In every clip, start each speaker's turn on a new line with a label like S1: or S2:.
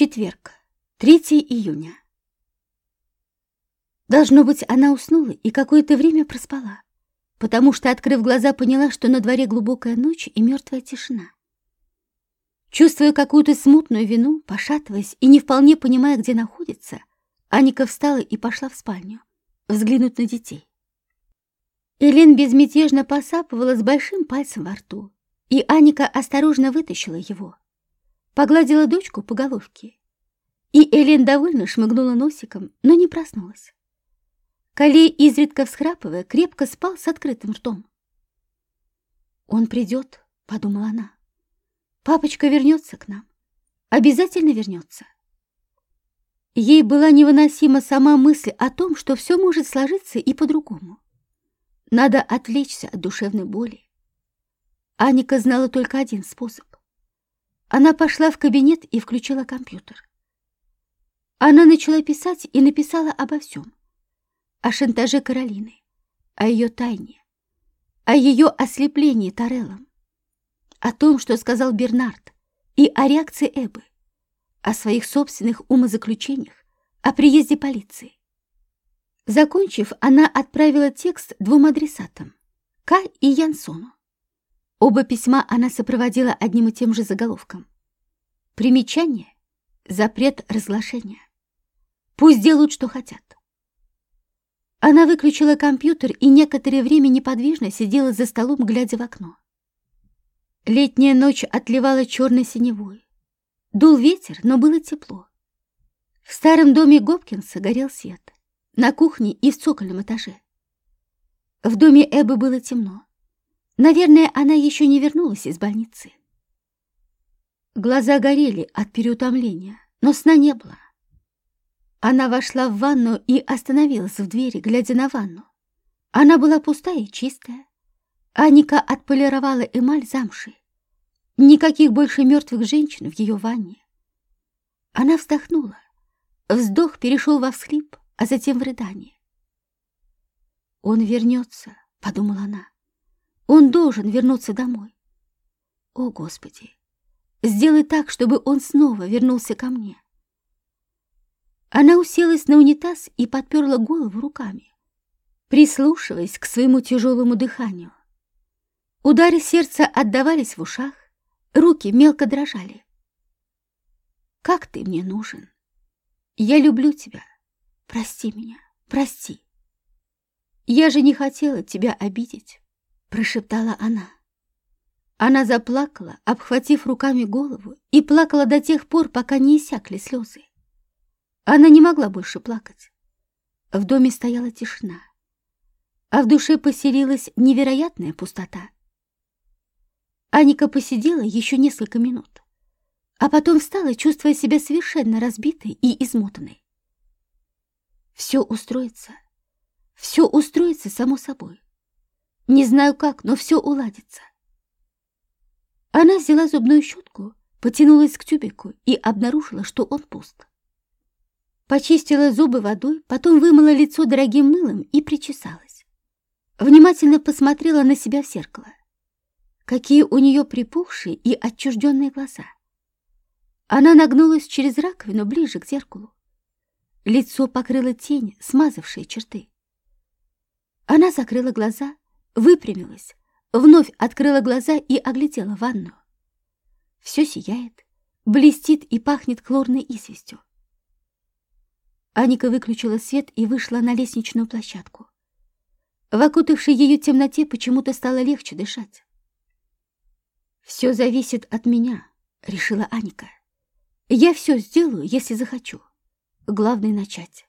S1: Четверг, 3 июня. Должно быть, она уснула и какое-то время проспала, потому что, открыв глаза, поняла, что на дворе глубокая ночь и мертвая тишина. Чувствуя какую-то смутную вину, пошатываясь и не вполне понимая, где находится, Аника встала и пошла в спальню, взглянуть на детей. Элен безмятежно посапывала с большим пальцем во рту, и Аника осторожно вытащила его — погладила дочку по головке. И Элен довольно шмыгнула носиком, но не проснулась. Калей, изредка всхрапывая, крепко спал с открытым ртом. «Он придет», — подумала она. «Папочка вернется к нам. Обязательно вернется». Ей была невыносима сама мысль о том, что все может сложиться и по-другому. Надо отвлечься от душевной боли. Аника знала только один способ она пошла в кабинет и включила компьютер. Она начала писать и написала обо всем. О шантаже Каролины, о ее тайне, о ее ослеплении Тареллом, о том, что сказал Бернард, и о реакции Эбы, о своих собственных умозаключениях, о приезде полиции. Закончив, она отправила текст двум адресатам — К и Янсону. Оба письма она сопроводила одним и тем же заголовком. Примечание — запрет разглашения. Пусть делают, что хотят. Она выключила компьютер и некоторое время неподвижно сидела за столом, глядя в окно. Летняя ночь отливала черной синевой. Дул ветер, но было тепло. В старом доме Гопкинса горел свет. На кухне и в цокольном этаже. В доме Эбы было темно. Наверное, она еще не вернулась из больницы. Глаза горели от переутомления, но сна не было. Она вошла в ванну и остановилась в двери, глядя на ванну. Она была пустая и чистая. Аника отполировала эмаль замши. Никаких больше мертвых женщин в ее ванне. Она вздохнула. Вздох перешел во всхлип, а затем в рыдание. «Он вернется», — подумала она. Он должен вернуться домой. О, Господи, сделай так, чтобы он снова вернулся ко мне. Она уселась на унитаз и подперла голову руками, прислушиваясь к своему тяжелому дыханию. Удары сердца отдавались в ушах, руки мелко дрожали. «Как ты мне нужен? Я люблю тебя. Прости меня, прости. Я же не хотела тебя обидеть» прошептала она. Она заплакала, обхватив руками голову, и плакала до тех пор, пока не иссякли слезы. Она не могла больше плакать. В доме стояла тишина, а в душе поселилась невероятная пустота. Аника посидела еще несколько минут, а потом встала, чувствуя себя совершенно разбитой и измотанной. Все устроится, все устроится само собой. Не знаю как, но все уладится. Она взяла зубную щетку, потянулась к тюбику и обнаружила, что он пуст. Почистила зубы водой, потом вымыла лицо дорогим мылом и причесалась. Внимательно посмотрела на себя в зеркало. Какие у нее припухшие и отчужденные глаза. Она нагнулась через раковину ближе к зеркалу. Лицо покрыло тень, смазавшие черты. Она закрыла глаза выпрямилась, вновь открыла глаза и оглядела ванну. Все сияет, блестит и пахнет хлорной известью. Аника выключила свет и вышла на лестничную площадку. В окутавшей ее темноте почему-то стало легче дышать. «Все зависит от меня», — решила Аника. «Я все сделаю, если захочу. Главное — начать.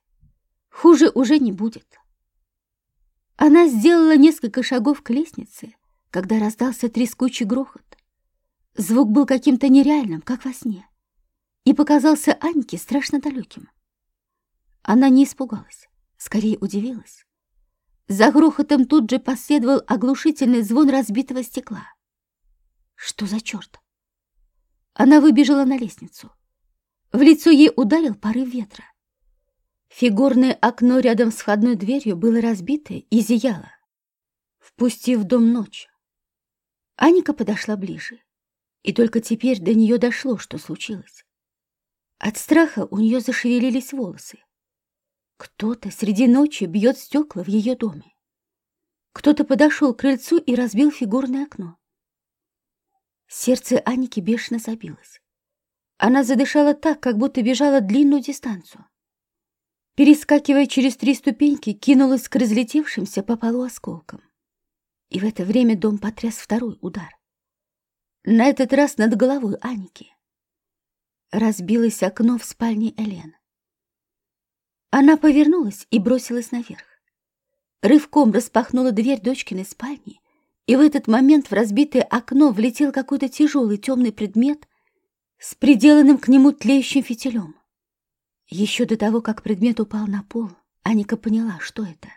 S1: Хуже уже не будет». Она сделала несколько шагов к лестнице, когда раздался трескучий грохот. Звук был каким-то нереальным, как во сне, и показался Аньке страшно далеким. Она не испугалась, скорее удивилась. За грохотом тут же последовал оглушительный звон разбитого стекла. Что за черт? Она выбежала на лестницу. В лицо ей ударил порыв ветра. Фигурное окно рядом с входной дверью было разбито и зияло, впустив в дом ночь. Аника подошла ближе, и только теперь до нее дошло, что случилось. От страха у нее зашевелились волосы. Кто-то среди ночи бьет стекла в ее доме. Кто-то подошел к крыльцу и разбил фигурное окно. Сердце Аники бешено забилось. Она задышала так, как будто бежала длинную дистанцию. Перескакивая через три ступеньки, кинулась к разлетевшимся по полу осколкам. И в это время дом потряс второй удар. На этот раз над головой Аники. Разбилось окно в спальне Элен. Она повернулась и бросилась наверх. Рывком распахнула дверь дочкиной спальни, и в этот момент в разбитое окно влетел какой-то тяжелый темный предмет с приделанным к нему тлеющим фитилем. Еще до того, как предмет упал на пол, Аника поняла, что это.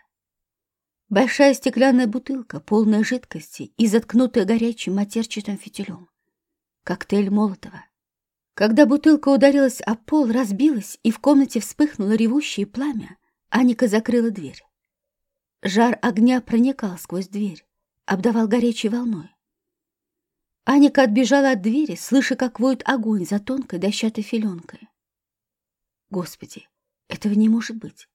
S1: Большая стеклянная бутылка, полная жидкости и заткнутая горячим матерчатым фитилем. Коктейль Молотова. Когда бутылка ударилась о пол, разбилась, и в комнате вспыхнуло ревущее пламя, Аника закрыла дверь. Жар огня проникал сквозь дверь, обдавал горячей волной. Аника отбежала от двери, слыша, как воет огонь за тонкой дощатой филенкой. Господи, этого не может быть.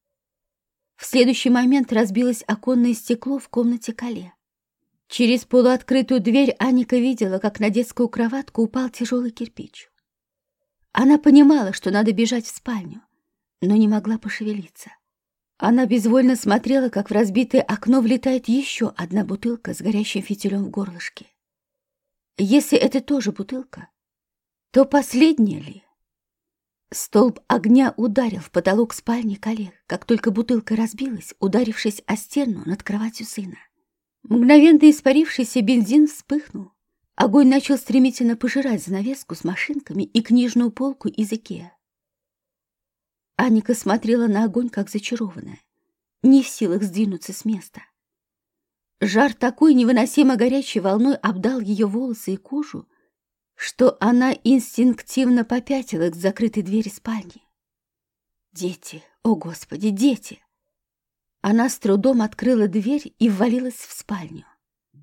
S1: В следующий момент разбилось оконное стекло в комнате Кале. Через полуоткрытую дверь Аника видела, как на детскую кроватку упал тяжелый кирпич. Она понимала, что надо бежать в спальню, но не могла пошевелиться. Она безвольно смотрела, как в разбитое окно влетает еще одна бутылка с горящим фитилем в горлышке. Если это тоже бутылка, то последняя ли? Столб огня ударил в потолок спальни коллег, как только бутылка разбилась, ударившись о стену над кроватью сына. Мгновенно испарившийся бензин вспыхнул, Огонь начал стремительно пожирать занавеску с машинками и книжную полку из Икеа. Аника смотрела на огонь, как зачарованная, не в силах сдвинуться с места. Жар такой невыносимо горячей волной обдал ее волосы и кожу, что она инстинктивно попятила к закрытой двери спальни. Дети, о господи, дети! Она с трудом открыла дверь и ввалилась в спальню.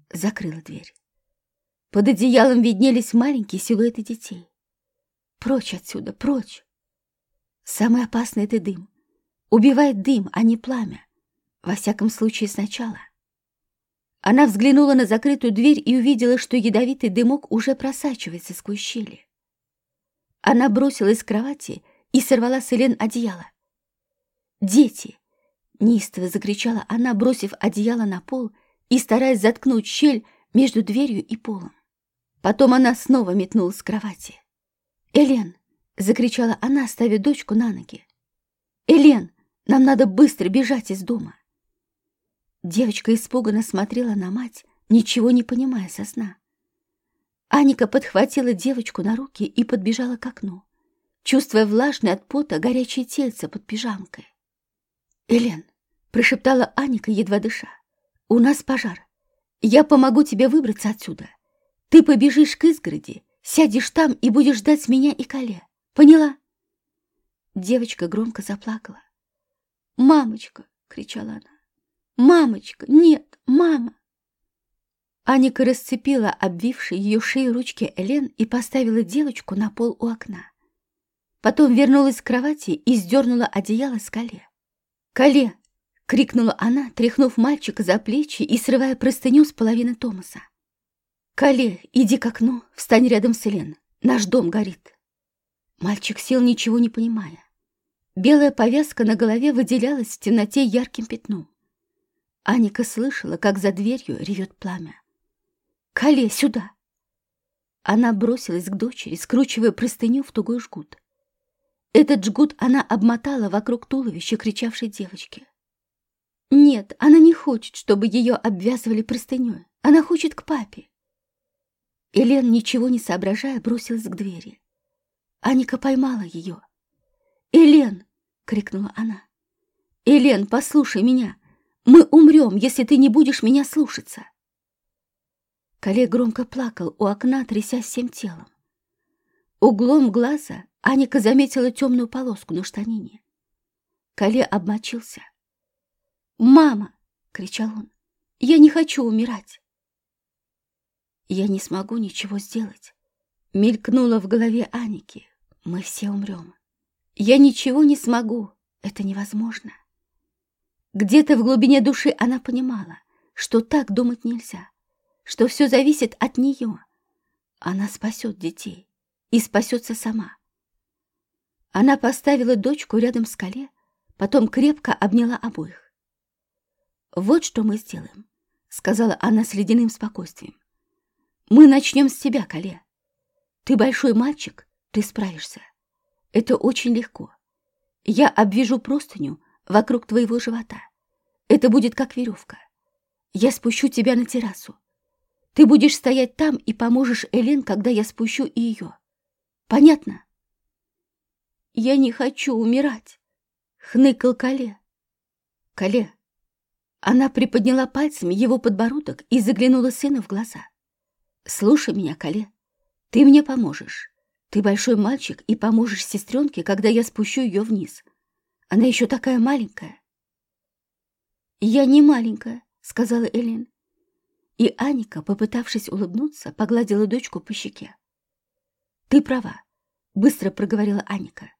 S1: Закрыла дверь. Под одеялом виднелись маленькие силуэты детей. Прочь отсюда, прочь. Самый опасный — это дым. Убивает дым, а не пламя. Во всяком случае, сначала. Она взглянула на закрытую дверь и увидела, что ядовитый дымок уже просачивается сквозь щели. Она бросилась с кровати и сорвала с Элен одеяло. «Дети!» — неистово закричала она, бросив одеяло на пол и стараясь заткнуть щель между дверью и полом. Потом она снова метнулась с кровати. «Элен!» — закричала она, ставя дочку на ноги. «Элен, нам надо быстро бежать из дома!» Девочка испуганно смотрела на мать, ничего не понимая со сна. Аника подхватила девочку на руки и подбежала к окну, чувствуя влажное от пота горячее тельце под пижамкой. «Элен!» — прошептала Аника, едва дыша. «У нас пожар. Я помогу тебе выбраться отсюда. Ты побежишь к изгороди, сядешь там и будешь ждать меня и Кале. Поняла?» Девочка громко заплакала. «Мамочка!» — кричала она. «Мамочка! Нет, мама!» Аника расцепила обвившие ее шею ручки Элен и поставила девочку на пол у окна. Потом вернулась к кровати и сдернула одеяло с Кале. «Кале!» — крикнула она, тряхнув мальчика за плечи и срывая простыню с половины Томаса. «Кале, иди к окну, встань рядом с Элен. Наш дом горит». Мальчик сел, ничего не понимая. Белая повязка на голове выделялась в темноте ярким пятном. Аника слышала, как за дверью ревет пламя. «Кале, сюда!» Она бросилась к дочери, скручивая простыню в тугой жгут. Этот жгут она обмотала вокруг туловища кричавшей девочки. Нет, она не хочет, чтобы ее обвязывали простыней. Она хочет к папе. Элен, ничего не соображая, бросилась к двери. Аника поймала ее. «Элен!» — крикнула она. «Элен, послушай меня! Мы умрем, если ты не будешь меня слушаться!» Коллег громко плакал у окна, трясясь всем телом. Углом глаза Аника заметила темную полоску на штанине. Кале обмочился. «Мама!» — кричал он. «Я не хочу умирать!» Я не смогу ничего сделать. Мелькнуло в голове Аники. Мы все умрем. Я ничего не смогу, это невозможно. Где-то в глубине души она понимала, что так думать нельзя, что все зависит от нее. Она спасет детей и спасется сама. Она поставила дочку рядом с Кале, потом крепко обняла обоих. «Вот что мы сделаем», — сказала она с ледяным спокойствием. «Мы начнем с тебя, Кале. Ты большой мальчик, ты справишься. Это очень легко. Я обвяжу простыню вокруг твоего живота. Это будет как веревка. Я спущу тебя на террасу. Ты будешь стоять там и поможешь Элен, когда я спущу и ее. Понятно? Я не хочу умирать, хныкал Кале. Кале. Она приподняла пальцами его подбородок и заглянула сыну в глаза. Слушай меня, Кале. Ты мне поможешь. Ты большой мальчик и поможешь сестренке, когда я спущу ее вниз. Она еще такая маленькая. Я не маленькая, сказала Элен. И Аника, попытавшись улыбнуться, погладила дочку по щеке. «Ты права», — быстро проговорила Аника.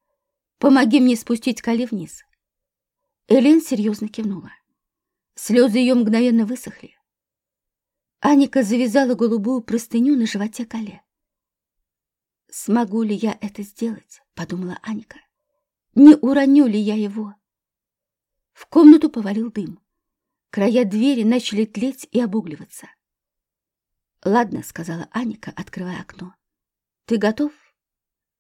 S1: «Помоги мне спустить Кали вниз». Элен серьезно кивнула. Слезы ее мгновенно высохли. Аника завязала голубую простыню на животе Кале. «Смогу ли я это сделать?» — подумала Аника. «Не уроню ли я его?» В комнату повалил дым. Края двери начали тлеть и обугливаться. «Ладно», — сказала Аника, открывая окно. «Ты готов?»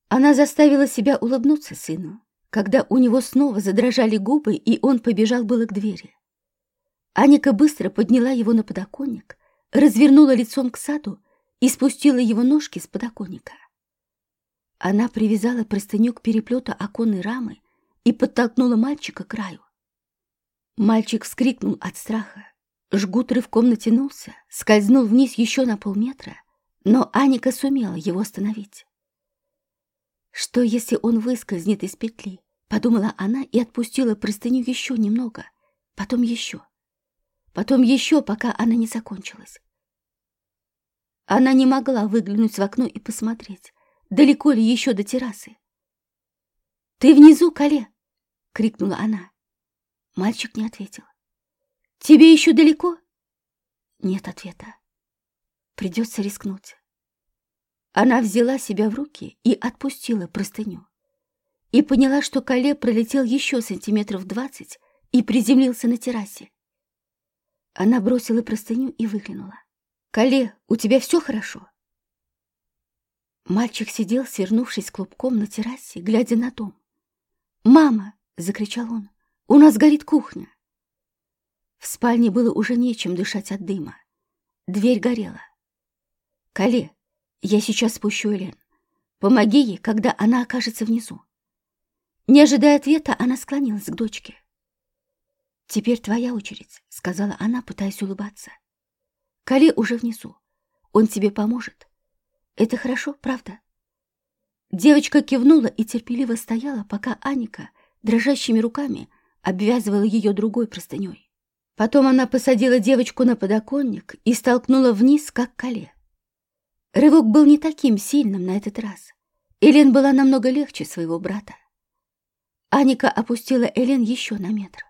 S1: Она заставила себя улыбнуться сыну, когда у него снова задрожали губы, и он побежал было к двери. Аника быстро подняла его на подоконник, развернула лицом к саду и спустила его ножки с подоконника. Она привязала простыню к переплету оконной рамы и подтолкнула мальчика к краю. Мальчик вскрикнул от страха. Жгут рывком натянулся, скользнул вниз еще на полметра, но Аника сумела его остановить. Что, если он выскользнет из петли? Подумала она и отпустила простыню еще немного, потом еще, потом еще, пока она не закончилась. Она не могла выглянуть в окно и посмотреть, далеко ли еще до террасы. «Ты внизу, Кале!» — крикнула она. Мальчик не ответил. «Тебе еще далеко?» Нет ответа. Придется рискнуть. Она взяла себя в руки и отпустила простыню. И поняла, что Кале пролетел еще сантиметров двадцать и приземлился на террасе. Она бросила простыню и выглянула. «Кале, у тебя все хорошо?» Мальчик сидел, свернувшись клубком на террасе, глядя на дом. «Мама!» — закричал он. У нас горит кухня. В спальне было уже нечем дышать от дыма. Дверь горела. Кале, я сейчас спущу Элен. Помоги ей, когда она окажется внизу. Не ожидая ответа, она склонилась к дочке. «Теперь твоя очередь», — сказала она, пытаясь улыбаться. «Кале уже внизу. Он тебе поможет. Это хорошо, правда?» Девочка кивнула и терпеливо стояла, пока Аника дрожащими руками обвязывала ее другой простыней. Потом она посадила девочку на подоконник и столкнула вниз, как коле. Рывок был не таким сильным на этот раз. Элен была намного легче своего брата. Аника опустила Элен еще на метр.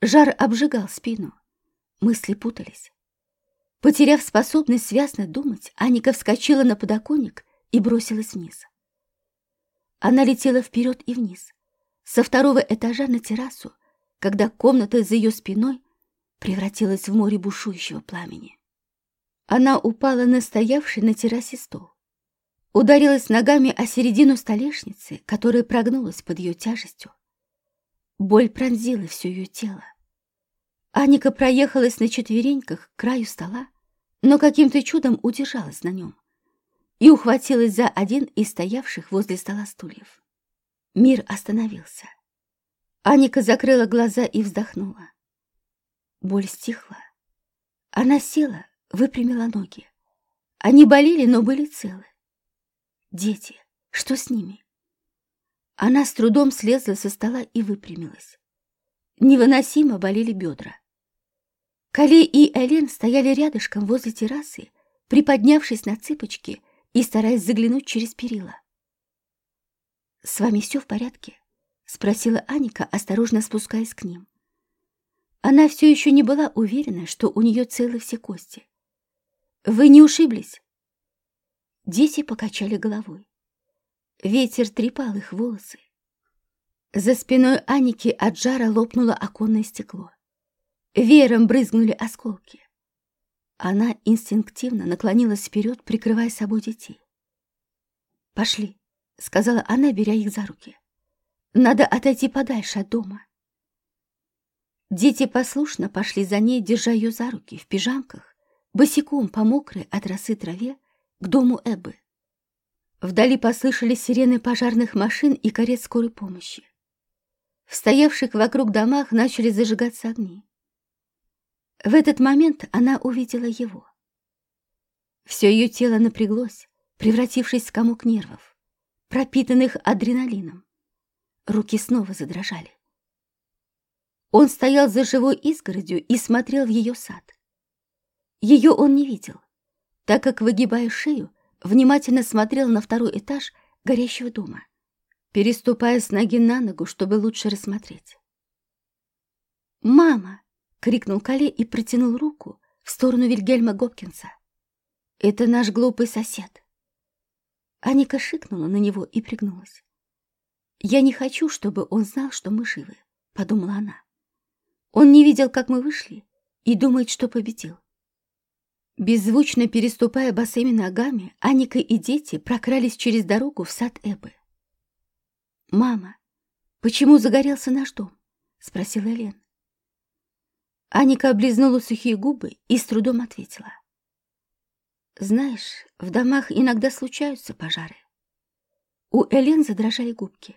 S1: Жар обжигал спину. Мысли путались. Потеряв способность связно думать, Аника вскочила на подоконник и бросилась вниз. Она летела вперед и вниз со второго этажа на террасу, когда комната за ее спиной превратилась в море бушующего пламени. Она упала на стоявший на террасе стол. Ударилась ногами о середину столешницы, которая прогнулась под ее тяжестью. Боль пронзила все ее тело. Аника проехалась на четвереньках к краю стола, но каким-то чудом удержалась на нем и ухватилась за один из стоявших возле стола стульев. Мир остановился. Аника закрыла глаза и вздохнула. Боль стихла. Она села, выпрямила ноги. Они болели, но были целы. Дети, что с ними? Она с трудом слезла со стола и выпрямилась. Невыносимо болели бедра. Кали и Элен стояли рядышком возле террасы, приподнявшись на цыпочки и стараясь заглянуть через перила. «С вами все в порядке?» — спросила Аника, осторожно спускаясь к ним. Она все еще не была уверена, что у нее целы все кости. «Вы не ушиблись?» Дети покачали головой. Ветер трепал их волосы. За спиной Аники от жара лопнуло оконное стекло. Веером брызгнули осколки. Она инстинктивно наклонилась вперед, прикрывая собой детей. «Пошли», — сказала она, беря их за руки. «Надо отойти подальше от дома». Дети послушно пошли за ней, держа ее за руки, в пижамках, босиком по мокрой от росы траве, к дому Эббы. Вдали послышались сирены пожарных машин и карет скорой помощи. В стоявших вокруг домах начали зажигаться огни. В этот момент она увидела его. Все ее тело напряглось, превратившись в комок нервов, пропитанных адреналином. Руки снова задрожали. Он стоял за живой изгородью и смотрел в ее сад. Ее он не видел, так как, выгибая шею, внимательно смотрел на второй этаж горящего дома, переступая с ноги на ногу, чтобы лучше рассмотреть. «Мама!» — крикнул Кале и протянул руку в сторону Вильгельма Гопкинса. «Это наш глупый сосед». Аника шикнула на него и пригнулась. «Я не хочу, чтобы он знал, что мы живы», — подумала она. «Он не видел, как мы вышли, и думает, что победил. Беззвучно переступая босыми ногами, Аника и дети прокрались через дорогу в сад Эбы. «Мама, почему загорелся наш дом?» — спросила Элен. Аника облизнула сухие губы и с трудом ответила. «Знаешь, в домах иногда случаются пожары». У Элен задрожали губки.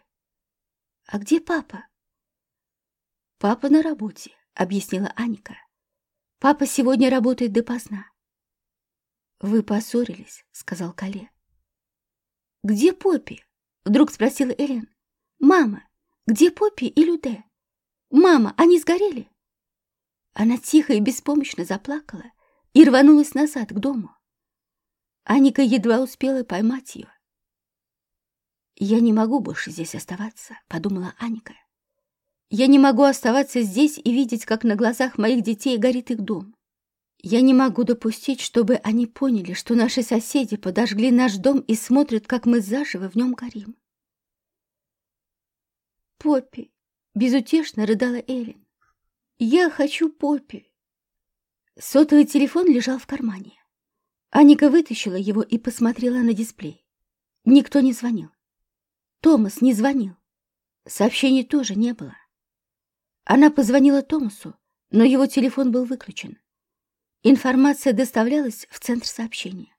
S1: «А где папа?» «Папа на работе», — объяснила Аника. «Папа сегодня работает допоздна. «Вы поссорились», — сказал Кале. «Где Поппи?» — вдруг спросила Элен. «Мама, где Поппи и Люде? Мама, они сгорели?» Она тихо и беспомощно заплакала и рванулась назад к дому. Аника едва успела поймать ее. «Я не могу больше здесь оставаться», — подумала Аника. «Я не могу оставаться здесь и видеть, как на глазах моих детей горит их дом. Я не могу допустить, чтобы они поняли, что наши соседи подожгли наш дом и смотрят, как мы заживо в нем горим. Поппи, безутешно рыдала Эллен. Я хочу Поппи. Сотовый телефон лежал в кармане. Аника вытащила его и посмотрела на дисплей. Никто не звонил. Томас не звонил. Сообщений тоже не было. Она позвонила Томасу, но его телефон был выключен. Информация доставлялась в центр сообщения.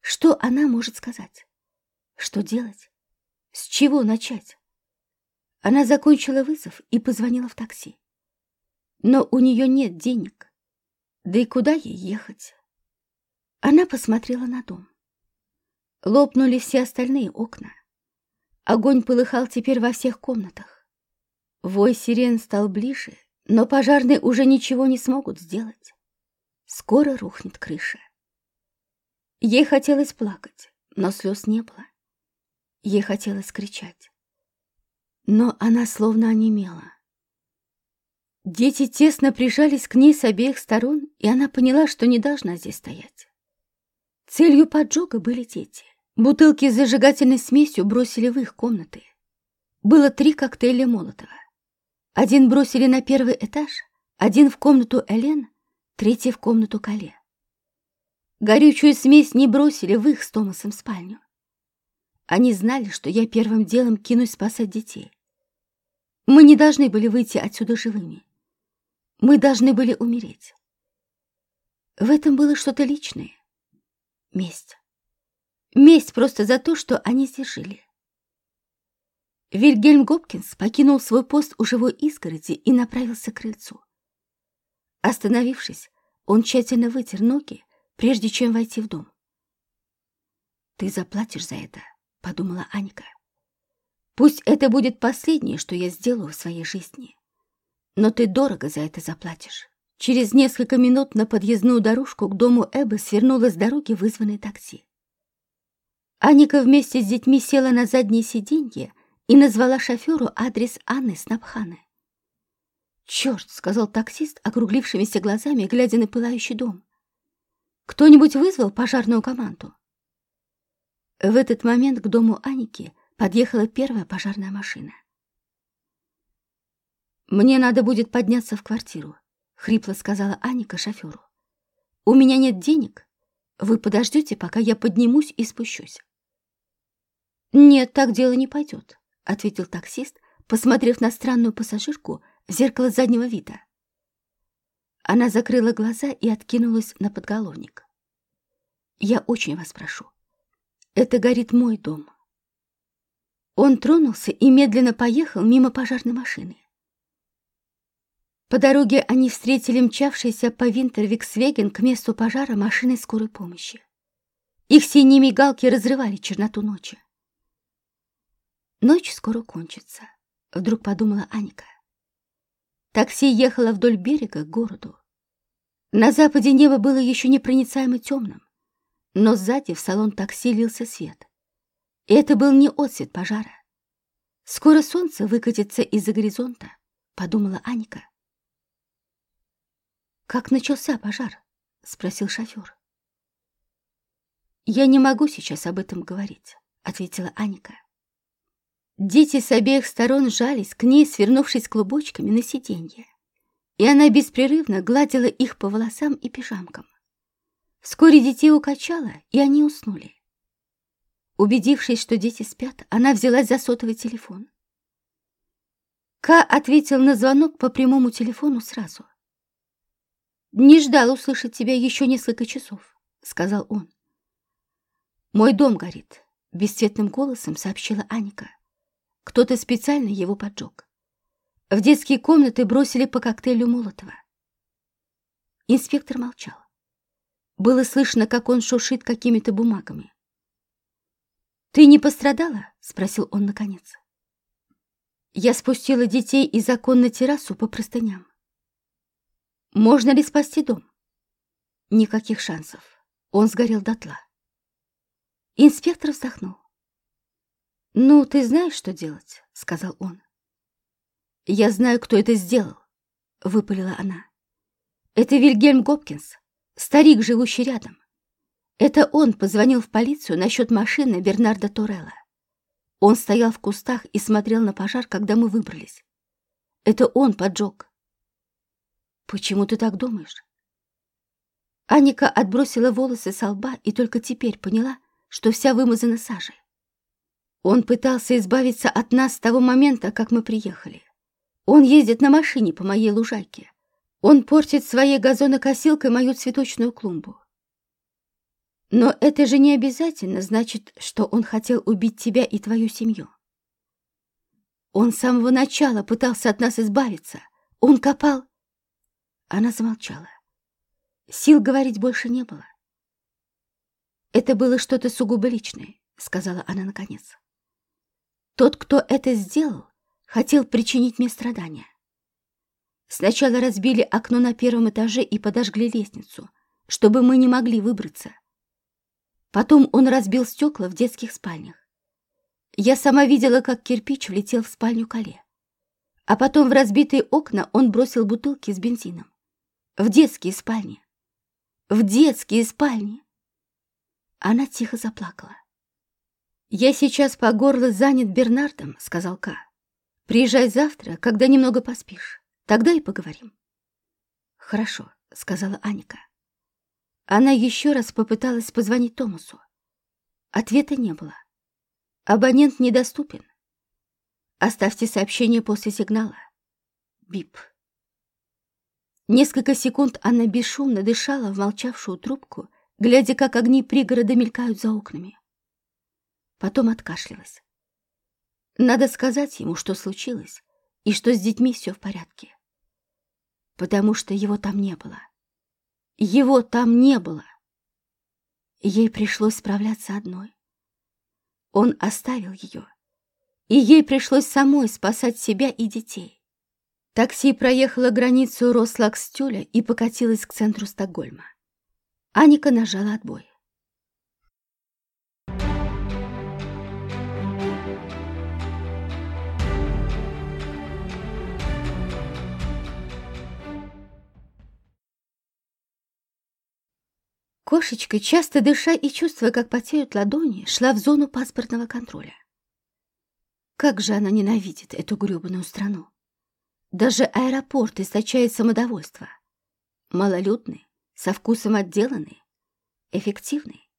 S1: Что она может сказать? Что делать? С чего начать? Она закончила вызов и позвонила в такси. Но у нее нет денег. Да и куда ей ехать? Она посмотрела на дом. Лопнули все остальные окна. Огонь полыхал теперь во всех комнатах. Вой сирен стал ближе, но пожарные уже ничего не смогут сделать. Скоро рухнет крыша. Ей хотелось плакать, но слез не было. Ей хотелось кричать. Но она словно онемела. Дети тесно прижались к ней с обеих сторон, и она поняла, что не должна здесь стоять. Целью поджога были дети. Бутылки с зажигательной смесью бросили в их комнаты. Было три коктейля Молотова. Один бросили на первый этаж, один в комнату Элен, третья в комнату Кале. Горючую смесь не бросили в их с Томасом спальню. Они знали, что я первым делом кинусь спасать детей. Мы не должны были выйти отсюда живыми. Мы должны были умереть. В этом было что-то личное. Месть. Месть просто за то, что они здесь жили. Вильгельм Гопкинс покинул свой пост у живой изгороди и направился к крыльцу. Остановившись, он тщательно вытер ноги, прежде чем войти в дом. «Ты заплатишь за это», — подумала Анька. «Пусть это будет последнее, что я сделаю в своей жизни. Но ты дорого за это заплатишь». Через несколько минут на подъездную дорожку к дому Эббы свернула с дороги вызванное такси. Аника вместе с детьми села на заднее сиденье и назвала шоферу адрес Анны Снапханы. «Черт!» — сказал таксист, округлившимися глазами, глядя на пылающий дом. «Кто-нибудь вызвал пожарную команду?» В этот момент к дому Аники подъехала первая пожарная машина. «Мне надо будет подняться в квартиру», — хрипло сказала Аника шоферу. «У меня нет денег. Вы подождете, пока я поднимусь и спущусь». «Нет, так дело не пойдет», — ответил таксист, посмотрев на странную пассажирку в зеркало заднего вида. Она закрыла глаза и откинулась на подголовник. «Я очень вас прошу. Это горит мой дом». Он тронулся и медленно поехал мимо пожарной машины. По дороге они встретили мчавшиеся по Винтервиксвеген к месту пожара машины скорой помощи. Их синие мигалки разрывали черноту ночи. Ночь скоро кончится, вдруг подумала Аника. Такси ехало вдоль берега к городу. На западе небо было еще непроницаемо темным, но сзади в салон такси лился свет. И это был не отсвет пожара. Скоро солнце выкатится из-за горизонта, подумала Аника. «Как начался пожар?» — спросил шофер. «Я не могу сейчас об этом говорить», — ответила Аника. Дети с обеих сторон жались к ней, свернувшись клубочками на сиденье, и она беспрерывно гладила их по волосам и пижамкам. Вскоре детей укачала, и они уснули. Убедившись, что дети спят, она взялась за сотовый телефон. Ка ответил на звонок по прямому телефону сразу. «Не ждал услышать тебя еще несколько часов», — сказал он. «Мой дом горит», — бесцветным голосом сообщила Аника. «Кто-то специально его поджег. В детские комнаты бросили по коктейлю Молотова». Инспектор молчал. Было слышно, как он шуршит какими-то бумагами. «Ты не пострадала?» — спросил он наконец. Я спустила детей из окон на террасу по простыням. Можно ли спасти дом? Никаких шансов. Он сгорел дотла. Инспектор вздохнул. «Ну, ты знаешь, что делать?» — сказал он. «Я знаю, кто это сделал», — выпалила она. «Это Вильгельм Гопкинс, старик, живущий рядом. Это он позвонил в полицию насчет машины Бернарда Торелла. Он стоял в кустах и смотрел на пожар, когда мы выбрались. Это он поджег. «Почему ты так думаешь?» Аника отбросила волосы со лба и только теперь поняла, что вся вымазана сажей. Он пытался избавиться от нас с того момента, как мы приехали. Он ездит на машине по моей лужайке. Он портит своей газонокосилкой мою цветочную клумбу. Но это же не обязательно значит, что он хотел убить тебя и твою семью. Он с самого начала пытался от нас избавиться. Он копал она замолчала. Сил говорить больше не было. «Это было что-то сугубо личное», — сказала она наконец. «Тот, кто это сделал, хотел причинить мне страдания. Сначала разбили окно на первом этаже и подожгли лестницу, чтобы мы не могли выбраться. Потом он разбил стекла в детских спальнях. Я сама видела, как кирпич влетел в спальню Кале. А потом в разбитые окна он бросил бутылки с бензином. В детские спальни. В детские спальни. Она тихо заплакала. «Я сейчас по горло занят Бернардом», — сказал Ка. «Приезжай завтра, когда немного поспишь. Тогда и поговорим». «Хорошо», — сказала Аника. Она еще раз попыталась позвонить Томасу. Ответа не было. Абонент недоступен. Оставьте сообщение после сигнала. Бип. Несколько секунд она бесшумно дышала в молчавшую трубку, глядя, как огни пригорода мелькают за окнами. Потом откашлялась. Надо сказать ему, что случилось, и что с детьми все в порядке. Потому что его там не было. Его там не было. Ей пришлось справляться одной. Он оставил ее, и ей пришлось самой спасать себя и детей. Такси проехало границу Рослакстюля и покатилось к центру Стокгольма. Аника нажала отбой. Кошечка, часто дыша и чувствуя, как потеют ладони, шла в зону паспортного контроля. Как же она ненавидит эту грёбаную страну! Даже аэропорт источает самодовольство. Малолюдный, со вкусом отделанный, эффективный.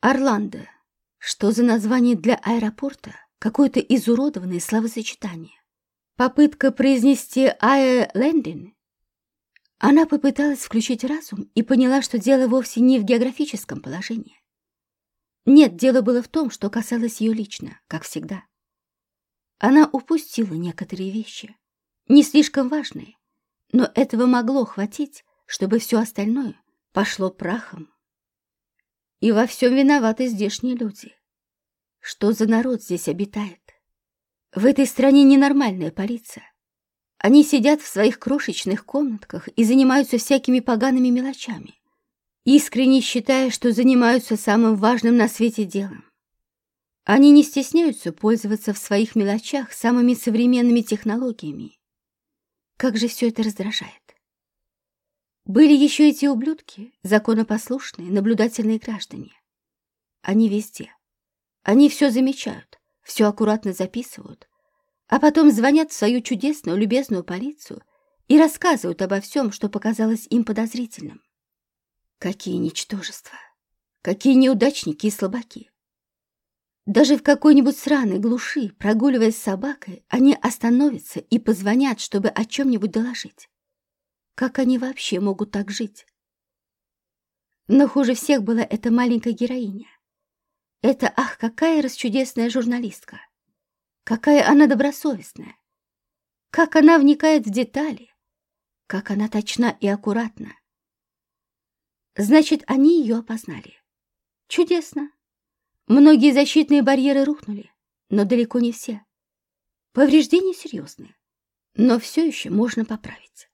S1: Орландо. Что за название для аэропорта? Какое-то изуродованное словосочетание. Попытка произнести «Аэ Лэндин» Она попыталась включить разум и поняла, что дело вовсе не в географическом положении. Нет, дело было в том, что касалось ее лично, как всегда. Она упустила некоторые вещи, не слишком важные, но этого могло хватить, чтобы все остальное пошло прахом. И во всем виноваты здешние люди. Что за народ здесь обитает? В этой стране ненормальная полиция. Они сидят в своих крошечных комнатках и занимаются всякими погаными мелочами, искренне считая, что занимаются самым важным на свете делом. Они не стесняются пользоваться в своих мелочах самыми современными технологиями. Как же все это раздражает. Были еще эти ублюдки, законопослушные, наблюдательные граждане. Они везде. Они все замечают, все аккуратно записывают, а потом звонят в свою чудесную, любезную полицию и рассказывают обо всем, что показалось им подозрительным. Какие ничтожества! Какие неудачники и слабаки! Даже в какой-нибудь сраной глуши, прогуливаясь с собакой, они остановятся и позвонят, чтобы о чем-нибудь доложить. Как они вообще могут так жить? Но хуже всех была эта маленькая героиня. Это, ах, какая расчудесная журналистка! Какая она добросовестная! Как она вникает в детали! Как она точна и аккуратна! Значит, они ее опознали. Чудесно! Многие защитные барьеры рухнули, но далеко не все. Повреждения серьезные, но все еще можно поправить.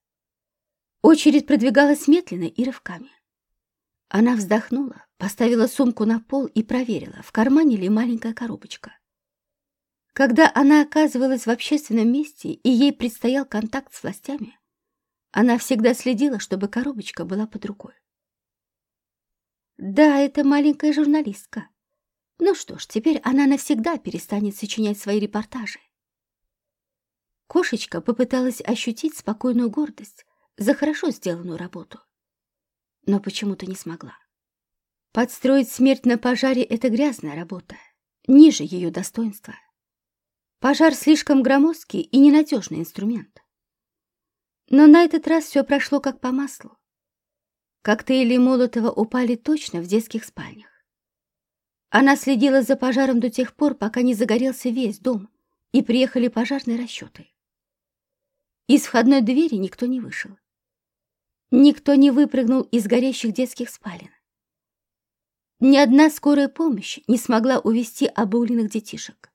S1: Очередь продвигалась медленно и рывками. Она вздохнула, поставила сумку на пол и проверила, в кармане ли маленькая коробочка. Когда она оказывалась в общественном месте и ей предстоял контакт с властями, она всегда следила, чтобы коробочка была под рукой. Да, это маленькая журналистка. Ну что ж, теперь она навсегда перестанет сочинять свои репортажи. Кошечка попыталась ощутить спокойную гордость за хорошо сделанную работу, но почему-то не смогла. Подстроить смерть на пожаре — это грязная работа, ниже ее достоинства. Пожар слишком громоздкий и ненадежный инструмент. Но на этот раз все прошло как по маслу. Коктейли Молотова упали точно в детских спальнях. Она следила за пожаром до тех пор, пока не загорелся весь дом, и приехали пожарные расчеты. Из входной двери никто не вышел. Никто не выпрыгнул из горящих детских спален. Ни одна скорая помощь не смогла увести обугленных детишек.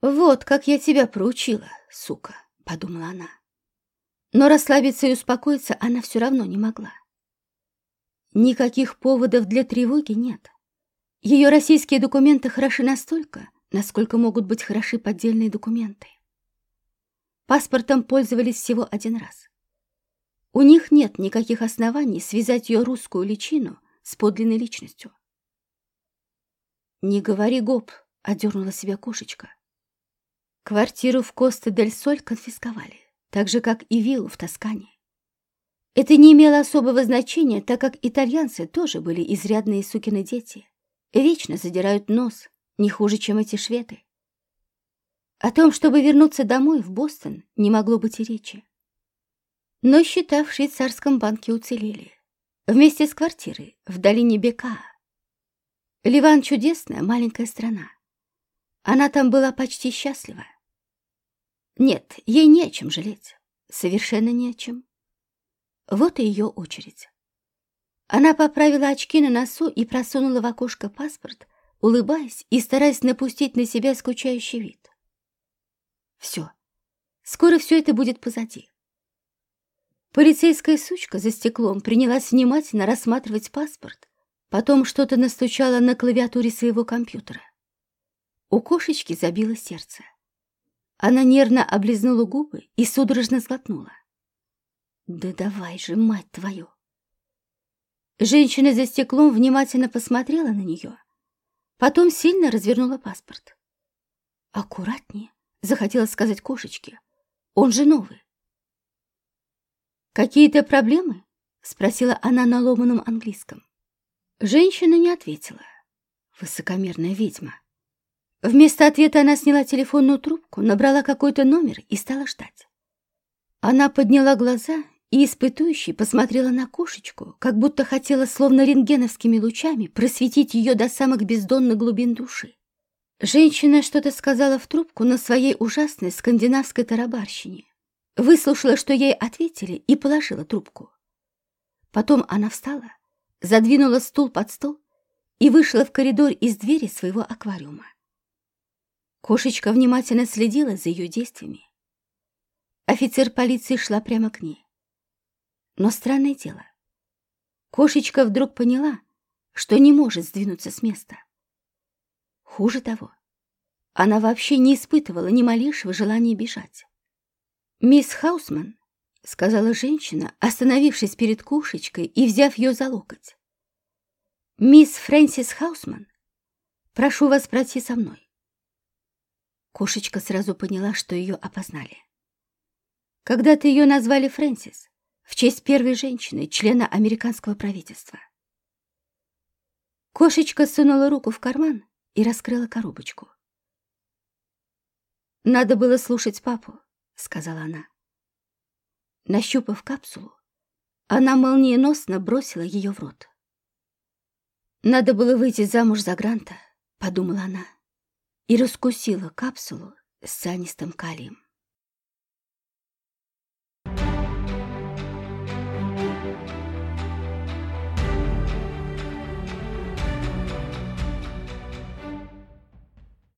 S1: «Вот как я тебя проучила, сука», — подумала она. Но расслабиться и успокоиться она все равно не могла. Никаких поводов для тревоги нет. Ее российские документы хороши настолько, насколько могут быть хороши поддельные документы. Паспортом пользовались всего один раз. У них нет никаких оснований связать ее русскую личину с подлинной личностью. «Не говори гоп», — одернула себя кошечка. Квартиру в Коста-дель-Соль конфисковали, так же, как и виллу в Тоскане. Это не имело особого значения, так как итальянцы тоже были изрядные сукины дети. Вечно задирают нос, не хуже, чем эти шведы. О том, чтобы вернуться домой, в Бостон, не могло быть и речи. Но счета в швейцарском банке уцелели. Вместе с квартирой в долине Бека. Ливан — чудесная маленькая страна. Она там была почти счастлива. Нет, ей не о чем жалеть. Совершенно не о чем. Вот и ее очередь. Она поправила очки на носу и просунула в окошко паспорт, улыбаясь и стараясь напустить на себя скучающий вид. Все. Скоро все это будет позади. Полицейская сучка за стеклом принялась внимательно рассматривать паспорт, потом что-то настучала на клавиатуре своего компьютера. У кошечки забило сердце. Она нервно облизнула губы и судорожно сглотнула. «Да давай же, мать твою!» Женщина за стеклом внимательно посмотрела на нее, потом сильно развернула паспорт. «Аккуратнее», — захотела сказать кошечке. «Он же новый». «Какие-то проблемы?» — спросила она на ломаном английском. Женщина не ответила. Высокомерная ведьма. Вместо ответа она сняла телефонную трубку, набрала какой-то номер и стала ждать. Она подняла глаза и испытующий посмотрела на кошечку, как будто хотела словно рентгеновскими лучами просветить ее до самых бездонных глубин души. Женщина что-то сказала в трубку на своей ужасной скандинавской тарабарщине. Выслушала, что ей ответили, и положила трубку. Потом она встала, задвинула стул под стол и вышла в коридор из двери своего аквариума. Кошечка внимательно следила за ее действиями. Офицер полиции шла прямо к ней. Но странное дело. Кошечка вдруг поняла, что не может сдвинуться с места. Хуже того, она вообще не испытывала ни малейшего желания бежать. «Мисс Хаусман», — сказала женщина, остановившись перед кошечкой и взяв ее за локоть. «Мисс Фрэнсис Хаусман, прошу вас пройти со мной». Кошечка сразу поняла, что ее опознали. Когда-то ее назвали Фрэнсис, в честь первой женщины, члена американского правительства. Кошечка сунула руку в карман и раскрыла коробочку. «Надо было слушать папу», — сказала она. Нащупав капсулу, она молниеносно бросила ее в рот. «Надо было выйти замуж за Гранта», — подумала она, и раскусила капсулу с цианистым калием.